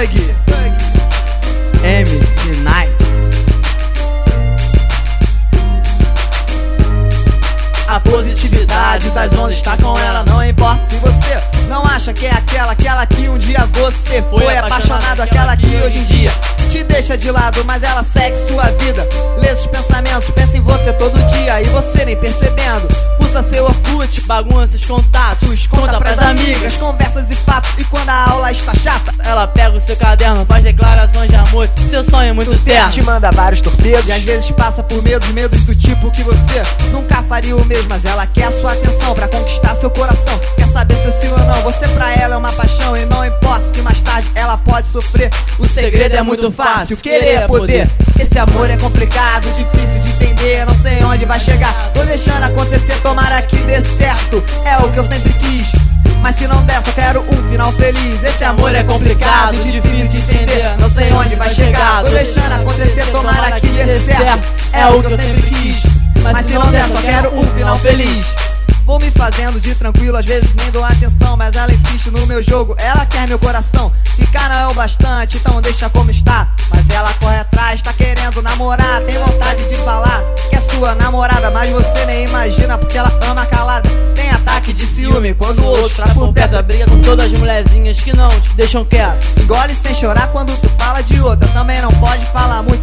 Thug, Thug. MC Night. A positividade das ondas está com ela, não importa se você não acha que é aquela, aquela que um dia você foi, foi apaixonado, aquela que hoje em dia te deixa de lado, mas ela segue sua vida. Lê esses pensamentos, pensa em você todo dia e você nem percebendo Orkut, bagunça os contatos, conta, pras amigas, conversas e fatos. E quando a aula está chata, ela pega o seu caderno, faz declarações de amor. Seu sonho é muito terno. Te manda vários torpedos e às vezes passa por medos, medos do tipo que você nunca faria o mesmo. Mas ela quer a sua atenção pra conquistar seu coração. Quer saber se sim ou não? Você pra ela é uma paixão e não importa se mais tarde ela pode sofrer. O segredo é muito fácil, querer é poder. Esse amor é complicado, difícil de entender, onde vai chegar. Tô deixando acontecer, tomara que dê certo. É o que eu sempre quis. Mas se não der, só quero um final feliz. Esse amor é complicado, difícil de entender, não sei onde vai chegar. Tô deixando acontecer, tomara que dê certo. É o que eu sempre quis. Mas se não der, só quero um final feliz. Vou me fazendo de tranquilo, às vezes nem dou atenção, mas ela insiste no meu jogo, ela quer meu coração. Ficar não é o bastante, então deixa como está. Mas ela corre atrás, tá querendo namorar, tem vontade de falar que é sua namorada, mas você nem imagina porque ela ama calada. Tem ataque de ciúme quando o outro tá por perto. Briga com todas as mulherzinhas que não te deixam quieto. Engole sem chorar quando tu fala de outra, também não pode falar muito.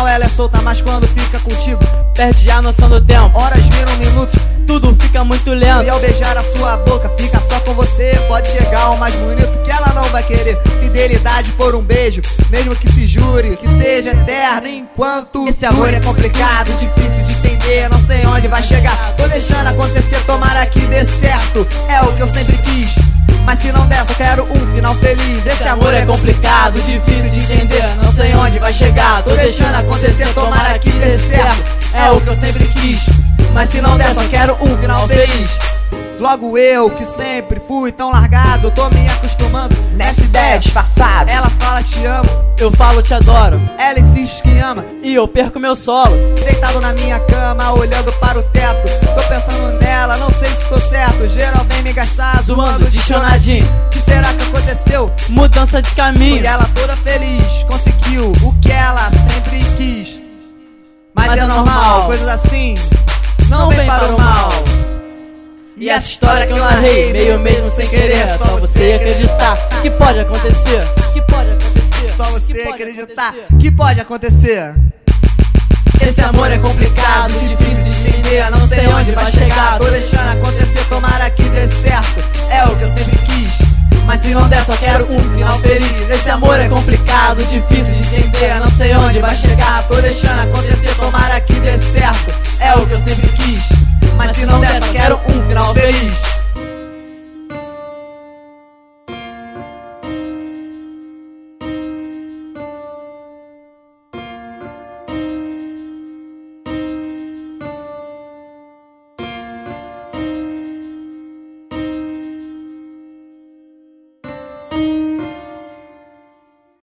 Afinal ela é solta, mas quando fica contigo, perde a noção do tempo. Horas viram minutos tudo fica muito lento. E ao beijar a sua boca, fica só com você. Pode chegar o mais bonito que ela não vai querer. Fidelidade por um beijo, mesmo que se jure, que seja eterno. Enquanto esse amor é complicado, difícil de entender, não sei onde vai chegar. Tô deixando acontecer, tomara que dê certo. É o que eu sempre quis. Mas se não der, só quero um final feliz. Esse amor é complicado, difícil de entender, vai chegar. Tô deixando acontecer, tomara que dê certo. É o que eu sempre quis. Mas se não der, só quero um final feliz. Logo eu, que sempre fui tão largado, tô me acostumando nessa ideia disfarçada. Ela fala te amo, eu falo te adoro. Ela insiste que ama, e eu perco meu solo. Deitado na minha cama, olhando para o teto. Tô pensando nela, não sei se tô certo. Geral vem me gastar, zoando de chonadinho. Será que aconteceu? Mudança de caminho. E ela toda feliz, conseguiu o que ela sempre quis. Mas, Mas é, é normal, normal, coisas assim não vem para o mal. E essa história que eu narrei, meio mesmo sem querer, só você acreditar que pode acontecer, que pode acontecer, só você acreditar que pode acontecer. Esse amor é complicado, difícil de entender, não sei onde vai chegar. Tô deixando acontecer, tomara que dê certo, é o se não der, só quero um final feliz. Esse amor é complicado, difícil de entender, não sei onde vai chegar. Tô deixando acontecer,